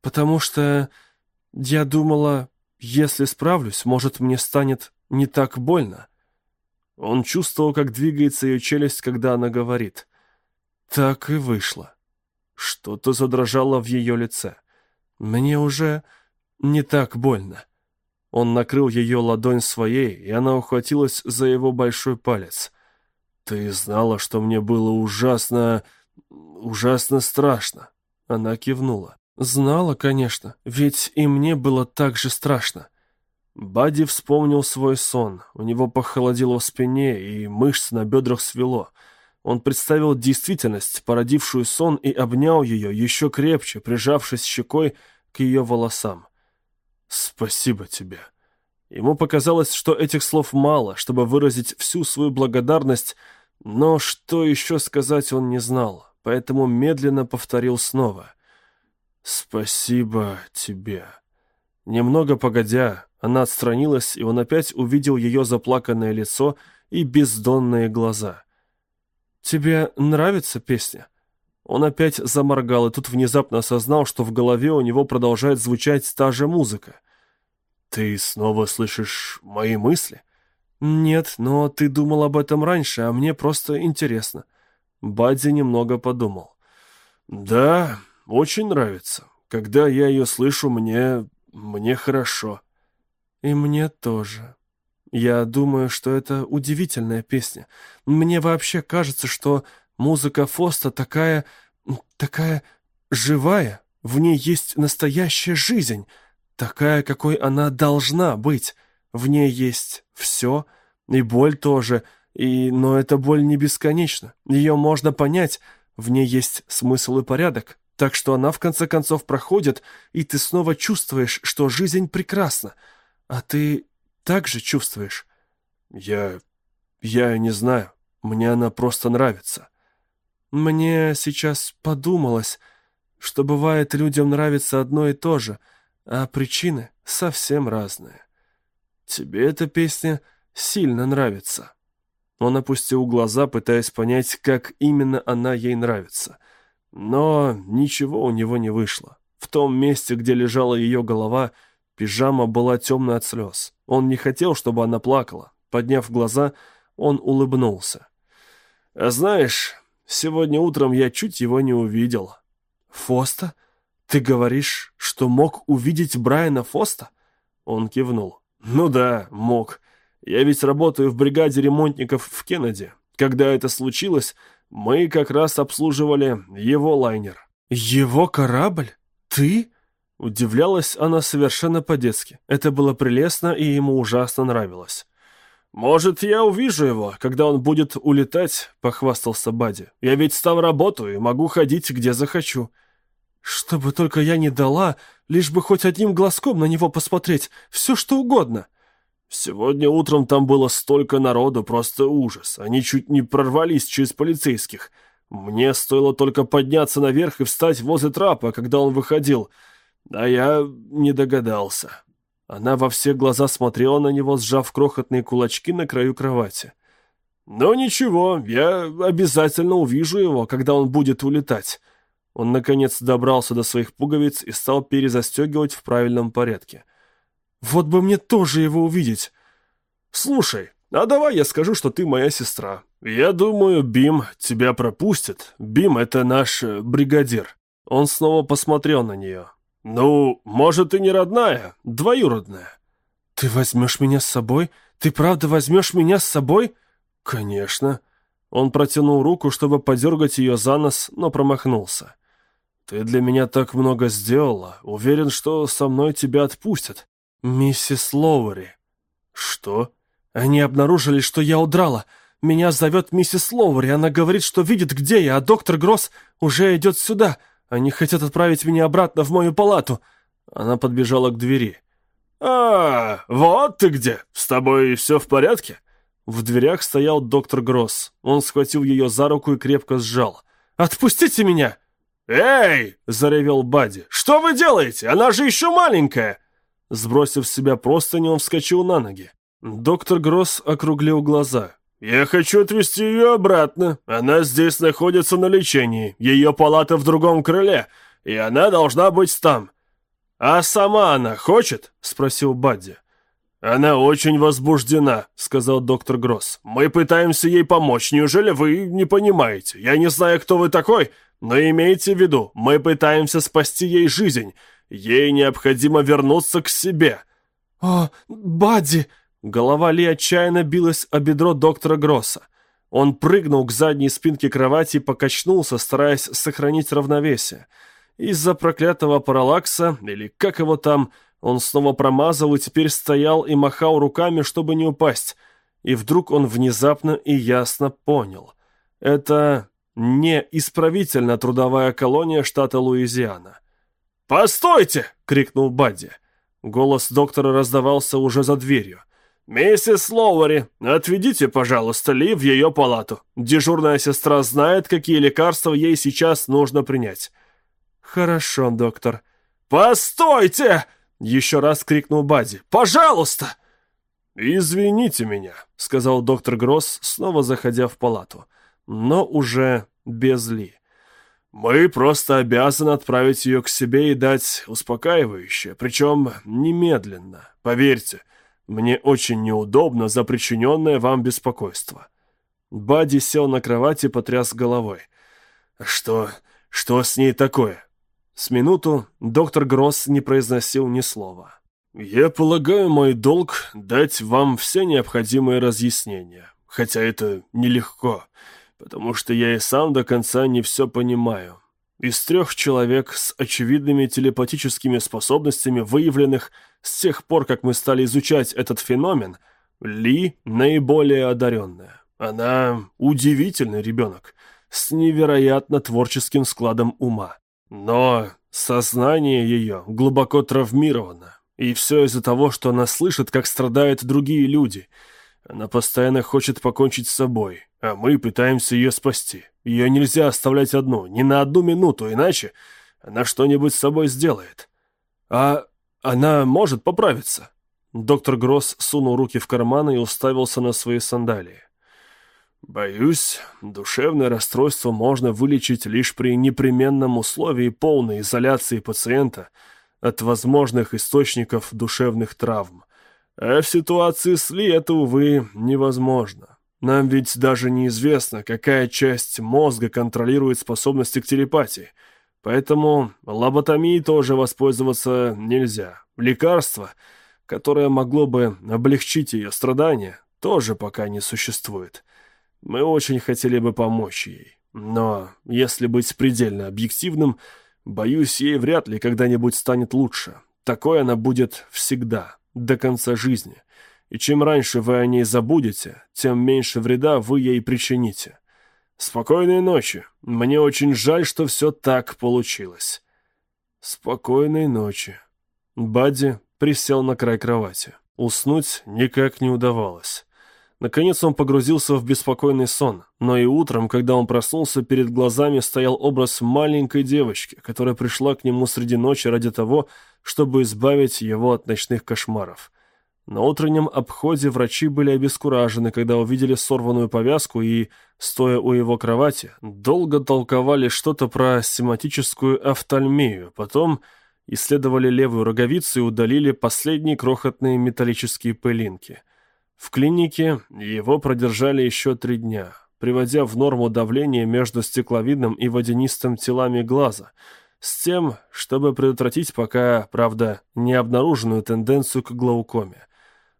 «Потому что я думала, если справлюсь, может, мне станет не так больно». Он чувствовал, как двигается ее челюсть, когда она говорит. Так и вышло. Что-то задрожало в ее лице. Мне уже не так больно. Он накрыл ее ладонь своей, и она ухватилась за его большой палец. «Ты знала, что мне было ужасно... ужасно страшно?» Она кивнула. «Знала, конечно, ведь и мне было так же страшно». Бадди вспомнил свой сон. У него похолодело в спине, и мышц на бедрах свело. Он представил действительность, породившую сон, и обнял ее еще крепче, прижавшись щекой к ее волосам. «Спасибо тебе». Ему показалось, что этих слов мало, чтобы выразить всю свою благодарность, но что еще сказать он не знал, поэтому медленно повторил снова. «Спасибо тебе». Немного погодя, она отстранилась, и он опять увидел ее заплаканное лицо и бездонные глаза. «Тебе нравится песня?» Он опять заморгал и тут внезапно осознал, что в голове у него продолжает звучать та же музыка. «Ты снова слышишь мои мысли?» «Нет, но ты думал об этом раньше, а мне просто интересно». Бадди немного подумал. «Да, очень нравится. Когда я ее слышу, мне... мне хорошо». «И мне тоже. Я думаю, что это удивительная песня. Мне вообще кажется, что музыка Фоста такая... такая живая. В ней есть настоящая жизнь, такая, какой она должна быть. В ней есть все, и боль тоже, и... но эта боль не бесконечна. Ее можно понять, в ней есть смысл и порядок. Так что она в конце концов проходит, и ты снова чувствуешь, что жизнь прекрасна. А ты так же чувствуешь? Я... я не знаю. Мне она просто нравится. Мне сейчас подумалось, что бывает людям нравится одно и то же, а причины совсем разные. Тебе эта песня сильно нравится. Он опустил глаза, пытаясь понять, как именно она ей нравится — но ничего у него не вышло. В том месте, где лежала ее голова, пижама была темная от слез. Он не хотел, чтобы она плакала. Подняв глаза, он улыбнулся. «А знаешь, сегодня утром я чуть его не увидел». «Фоста? Ты говоришь, что мог увидеть Брайана Фоста?» Он кивнул. «Ну да, мог. Я ведь работаю в бригаде ремонтников в Кеннеди. Когда это случилось, мы как раз обслуживали его лайнер». «Его корабль? Ты?» Удивлялась она совершенно по-детски. Это было прелестно, и ему ужасно нравилось. «Может, я увижу его, когда он будет улетать?» — похвастался Бади. «Я ведь там работаю и могу ходить, где захочу». «Чтобы только я не дала, лишь бы хоть одним глазком на него посмотреть, все что угодно». Сегодня утром там было столько народу, просто ужас. Они чуть не прорвались через полицейских. Мне стоило только подняться наверх и встать возле трапа, когда он выходил. А я не догадался. Она во все глаза смотрела на него, сжав крохотные кулачки на краю кровати. «Но ничего, я обязательно увижу его, когда он будет улетать». Он, наконец, добрался до своих пуговиц и стал перезастегивать в правильном порядке. Вот бы мне тоже его увидеть. Слушай, а давай я скажу, что ты моя сестра. Я думаю, Бим тебя пропустит. Бим — это наш э, бригадир. Он снова посмотрел на нее. Ну, может, и не родная, двоюродная. Ты возьмешь меня с собой? Ты правда возьмешь меня с собой? Конечно. Он протянул руку, чтобы подергать ее за нос, но промахнулся. «Ты для меня так много сделала. Уверен, что со мной тебя отпустят. «Миссис Лоуэри». «Что?» «Они обнаружили, что я удрала. Меня зовет миссис Лоуэри. Она говорит, что видит, где я, а доктор Гросс уже идет сюда. Они хотят отправить меня обратно в мою палату». Она подбежала к двери. «А, вот ты где! С тобой все в порядке?» В дверях стоял доктор Гросс. Он схватил ее за руку и крепко сжал. «Отпустите меня!» «Эй!» — заревел Бадди. «Что вы делаете? Она же еще маленькая!» Сбросив с себя простыню, он вскочил на ноги. Доктор Гросс округлил глаза. «Я хочу отвезти ее обратно. Она здесь находится на лечении. Ее палата в другом крыле, и она должна быть там». «А сама она хочет?» — спросил Бадди. «Она очень возбуждена», — сказал доктор Гросс. «Мы пытаемся ей помочь. Неужели вы не понимаете? Я не знаю, кто вы такой, но имейте в виду, мы пытаемся спасти ей жизнь. Ей необходимо вернуться к себе. «О, Бадди!» Голова Ли отчаянно билась о бедро доктора Гросса. Он прыгнул к задней спинке кровати и покачнулся, стараясь сохранить равновесие. Из-за проклятого параллакса, или как его там, он снова промазал и теперь стоял и махал руками, чтобы не упасть. И вдруг он внезапно и ясно понял. Это не исправительно-трудовая колония штата Луизиана. «Постойте!» — крикнул Бадди. Голос доктора раздавался уже за дверью. «Миссис Лоуэри, отведите, пожалуйста, Ли в ее палату. Дежурная сестра знает, какие лекарства ей сейчас нужно принять». «Хорошо, доктор». «Постойте!» — еще раз крикнул Бадди. «Пожалуйста!» «Извините меня», — сказал доктор Гросс, снова заходя в палату. Но уже без Ли. Мы просто обязаны отправить ее к себе и дать успокаивающее, причем немедленно. Поверьте, мне очень неудобно за причиненное вам беспокойство». Бадди сел на кровати и потряс головой. «Что... что с ней такое?» С минуту доктор Гросс не произносил ни слова. «Я полагаю, мой долг — дать вам все необходимые разъяснения, хотя это нелегко, потому что я и сам до конца не все понимаю. Из трех человек с очевидными телепатическими способностями, выявленных с тех пор, как мы стали изучать этот феномен, Ли наиболее одаренная. Она удивительный ребенок, с невероятно творческим складом ума. Но сознание ее глубоко травмировано, и все из-за того, что она слышит, как страдают другие люди. Она постоянно хочет покончить с собой, а мы пытаемся ее спасти. Ее нельзя оставлять одну, ни на одну минуту, иначе она что-нибудь с собой сделает. А она может поправиться. Доктор Гросс сунул руки в карманы и уставился на свои сандалии. Боюсь, душевное расстройство можно вылечить лишь при непременном условии полной изоляции пациента от возможных источников душевных травм. А в ситуации с Ли это, увы, невозможно. Нам ведь даже неизвестно, какая часть мозга контролирует способности к телепатии. Поэтому лоботомией тоже воспользоваться нельзя. Лекарство, которое могло бы облегчить ее страдания, тоже пока не существует. Мы очень хотели бы помочь ей. Но, если быть предельно объективным, боюсь, ей вряд ли когда-нибудь станет лучше. Такой она будет всегда, до конца жизни. И чем раньше вы о ней забудете, тем меньше вреда вы ей причините. Спокойной ночи. Мне очень жаль, что все так получилось. Спокойной ночи. Бадди присел на край кровати. Уснуть никак не удавалось. Наконец он погрузился в беспокойный сон, но и утром, когда он проснулся, перед глазами стоял образ маленькой девочки, которая пришла к нему среди ночи ради того, чтобы избавить его от ночных кошмаров. На утреннем обходе врачи были обескуражены, когда увидели сорванную повязку и, стоя у его кровати, долго толковали что-то про сематическую офтальмию, потом исследовали левую роговицу и удалили последние крохотные металлические пылинки – в клинике его продержали еще три дня, приводя в норму давление между стекловидным и водянистым телами глаза, с тем, чтобы предотвратить пока, правда, не обнаруженную тенденцию к глаукоме.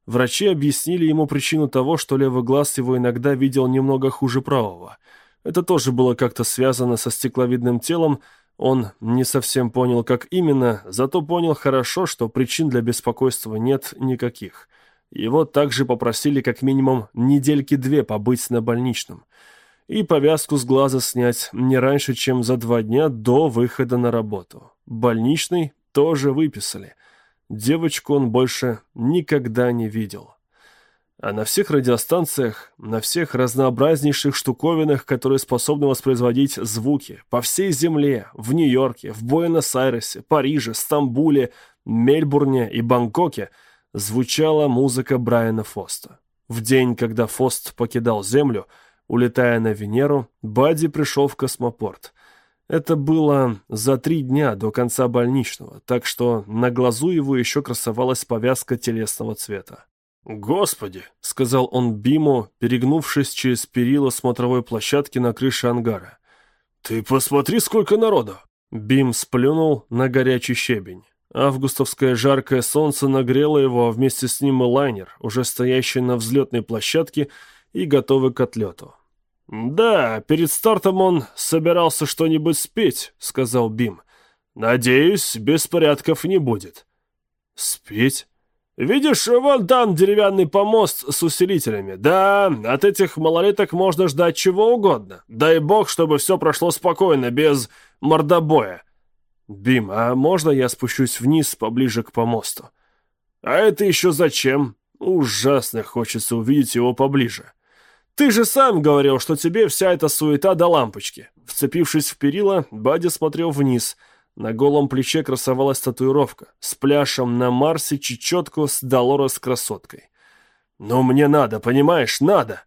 Врачи объяснили ему причину того, что левый глаз его иногда видел немного хуже правого. Это тоже было как-то связано со стекловидным телом, он не совсем понял, как именно, зато понял хорошо, что причин для беспокойства нет никаких – его также попросили как минимум недельки две побыть на больничном и повязку с глаза снять не раньше, чем за два дня до выхода на работу. Больничный тоже выписали. Девочку он больше никогда не видел. А на всех радиостанциях, на всех разнообразнейших штуковинах, которые способны воспроизводить звуки, по всей земле, в Нью-Йорке, в Буэнос-Айресе, Париже, Стамбуле, Мельбурне и Бангкоке – звучала музыка Брайана Фоста. В день, когда Фост покидал Землю, улетая на Венеру, Бадди пришел в космопорт. Это было за три дня до конца больничного, так что на глазу его еще красовалась повязка телесного цвета. «Господи!» — сказал он Биму, перегнувшись через перила смотровой площадки на крыше ангара. «Ты посмотри, сколько народу!» Бим сплюнул на горячий щебень. Августовское жаркое солнце нагрело его, а вместе с ним и лайнер, уже стоящий на взлетной площадке и готовый к отлету. «Да, перед стартом он собирался что-нибудь спеть», — сказал Бим. «Надеюсь, беспорядков не будет». «Спеть?» «Видишь, вон там деревянный помост с усилителями. Да, от этих малолеток можно ждать чего угодно. Дай бог, чтобы все прошло спокойно, без мордобоя». «Бим, а можно я спущусь вниз поближе к помосту?» «А это еще зачем? Ужасно хочется увидеть его поближе. Ты же сам говорил, что тебе вся эта суета до лампочки». Вцепившись в перила, Бадди смотрел вниз. На голом плече красовалась татуировка с пляшем на Марсе чечетку с Долорес красоткой. «Но мне надо, понимаешь, надо!»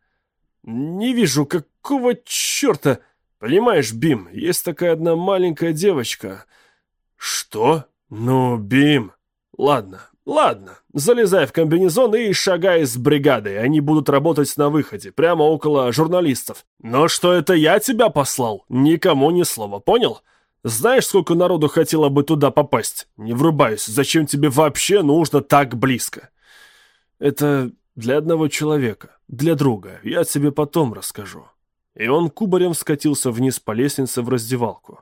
«Не вижу, какого черта...» Понимаешь, Бим, есть такая одна маленькая девочка. Что? Ну, Бим. Ладно, ладно. Залезай в комбинезон и шагай с бригадой. Они будут работать на выходе, прямо около журналистов. Но что это я тебя послал? Никому ни слова, понял? Знаешь, сколько народу хотело бы туда попасть? Не врубаюсь. Зачем тебе вообще нужно так близко? Это для одного человека, для друга. Я тебе потом расскажу и он кубарем скатился вниз по лестнице в раздевалку.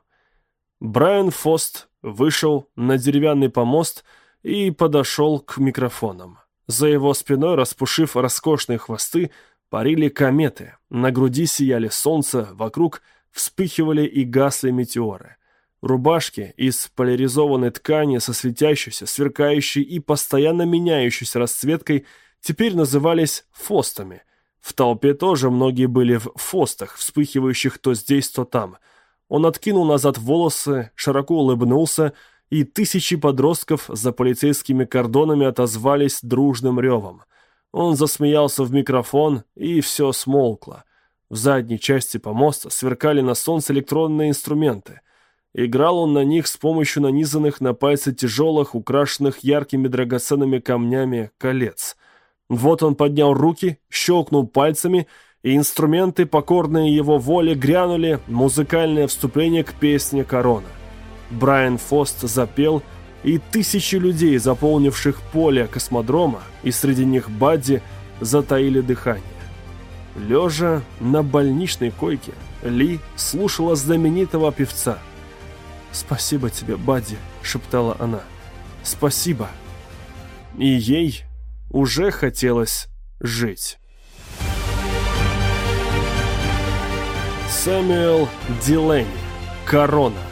Брайан Фост вышел на деревянный помост и подошел к микрофонам. За его спиной, распушив роскошные хвосты, парили кометы, на груди сияли солнце, вокруг вспыхивали и гасли метеоры. Рубашки из поляризованной ткани со светящейся, сверкающей и постоянно меняющейся расцветкой теперь назывались фостами – в толпе тоже многие были в фостах, вспыхивающих то здесь, то там. Он откинул назад волосы, широко улыбнулся, и тысячи подростков за полицейскими кордонами отозвались дружным ревом. Он засмеялся в микрофон, и все смолкло. В задней части помоста сверкали на солнце электронные инструменты. Играл он на них с помощью нанизанных на пальцы тяжелых, украшенных яркими драгоценными камнями колец. Вот он поднял руки, щелкнул пальцами, и инструменты, покорные его воле, грянули музыкальное вступление к песне «Корона». Брайан Фост запел, и тысячи людей, заполнивших поле космодрома, и среди них Бадди, затаили дыхание. Лежа на больничной койке, Ли слушала знаменитого певца. «Спасибо тебе, Бадди», — шептала она. «Спасибо». И ей уже хотелось жить. Сэмюэл Дилейни. Корона.